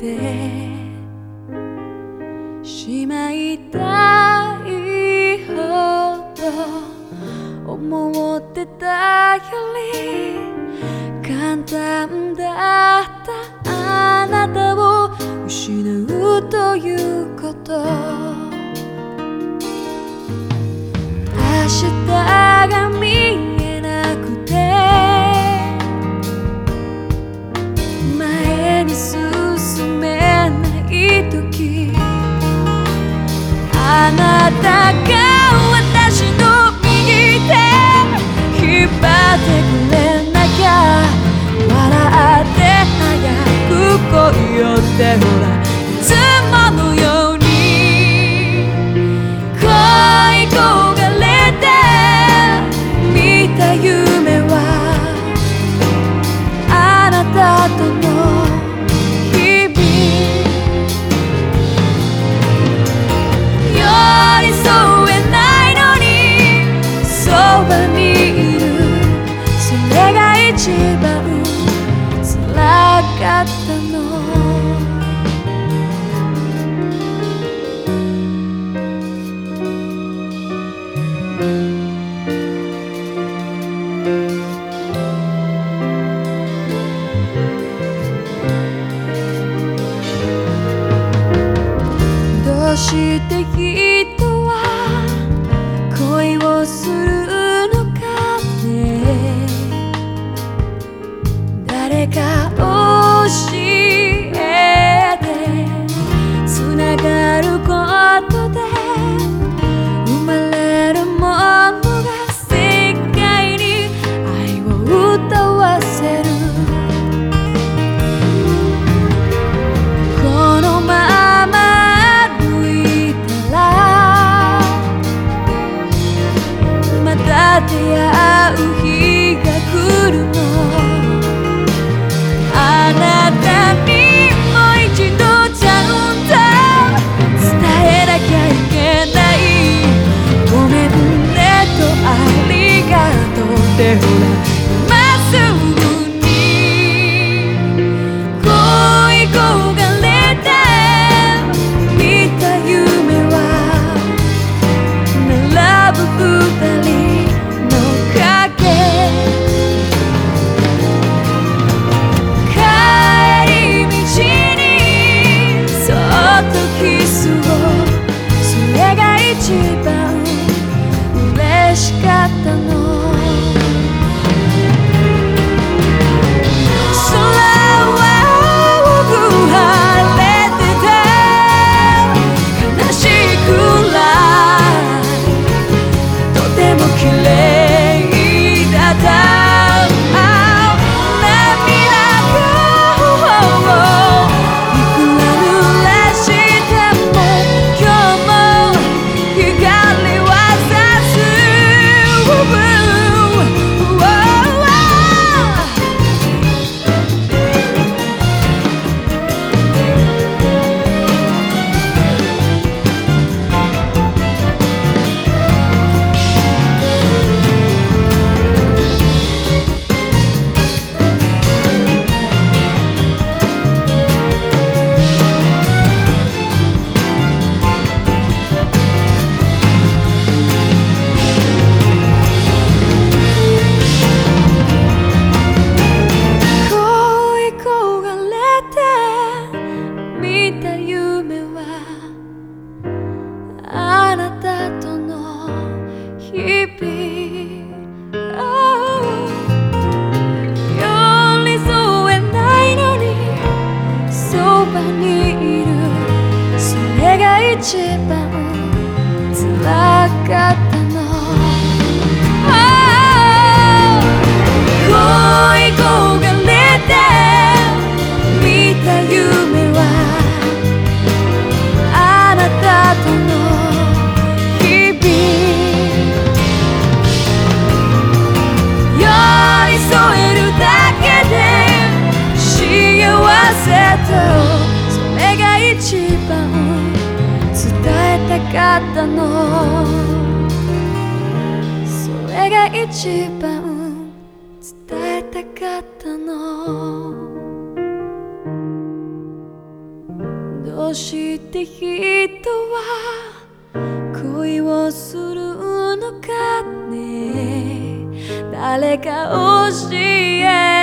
てしまいたいほど思ってたより簡単だったあなたを失うということ。明日が見あなたが私の右手。引っ張ってくれなきゃ。笑って早く来いよっ一番つらかったの。どうしてがし resgata-nos. 一番伝えたかったの。それが一番伝えたかったの。どうして人は恋をするのかね。誰か教え